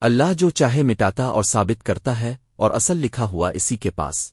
اللہ جو چاہے مٹاتا اور ثابت کرتا ہے اور اصل لکھا ہوا اسی کے پاس۔